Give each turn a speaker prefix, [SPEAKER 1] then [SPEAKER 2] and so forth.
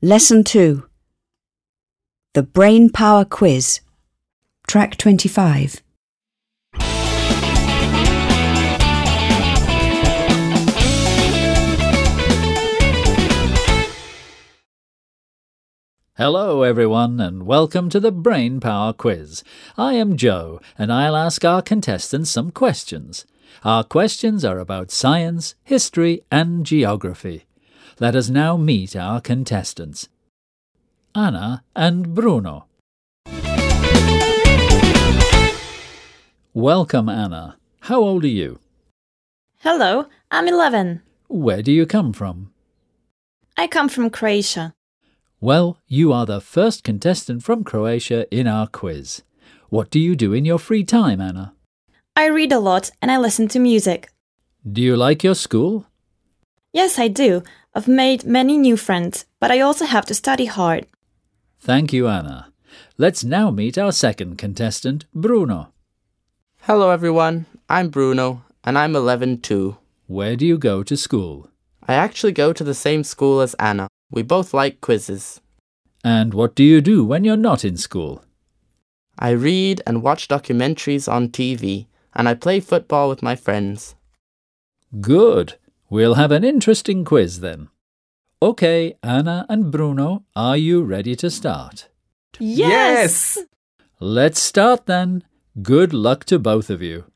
[SPEAKER 1] Lesson 2 The Brain Power Quiz. Track 25.
[SPEAKER 2] Hello, everyone, and welcome to the Brain Power Quiz. I am Joe, and I'll ask our contestants some questions. Our questions are about science, history, and geography. Let us now meet our contestants Anna and Bruno. Welcome, Anna. How old are you?
[SPEAKER 3] Hello, I'm 11.
[SPEAKER 2] Where do you come from?
[SPEAKER 3] I come from Croatia.
[SPEAKER 2] Well, you are the first contestant from Croatia in our quiz. What do you do in your free time, Anna?
[SPEAKER 3] I read a lot and I listen to music.
[SPEAKER 2] Do you like your school?
[SPEAKER 3] Yes, I do. I've made many new friends, but I also have to study hard.
[SPEAKER 2] Thank you, Anna. Let's now meet our second contestant, Bruno.
[SPEAKER 4] Hello, everyone. I'm Bruno, and I'm 11 too.
[SPEAKER 2] Where do you go to school?
[SPEAKER 4] I actually go to the same school as Anna. We both like quizzes.
[SPEAKER 2] And what do you do when you're not in school?
[SPEAKER 4] I read and watch documentaries on TV, and I play football with my friends.
[SPEAKER 2] Good. We'll have an interesting quiz then. Okay, Anna and Bruno, are you ready to start?
[SPEAKER 3] Yes!
[SPEAKER 2] Let's start then. Good luck to both of you.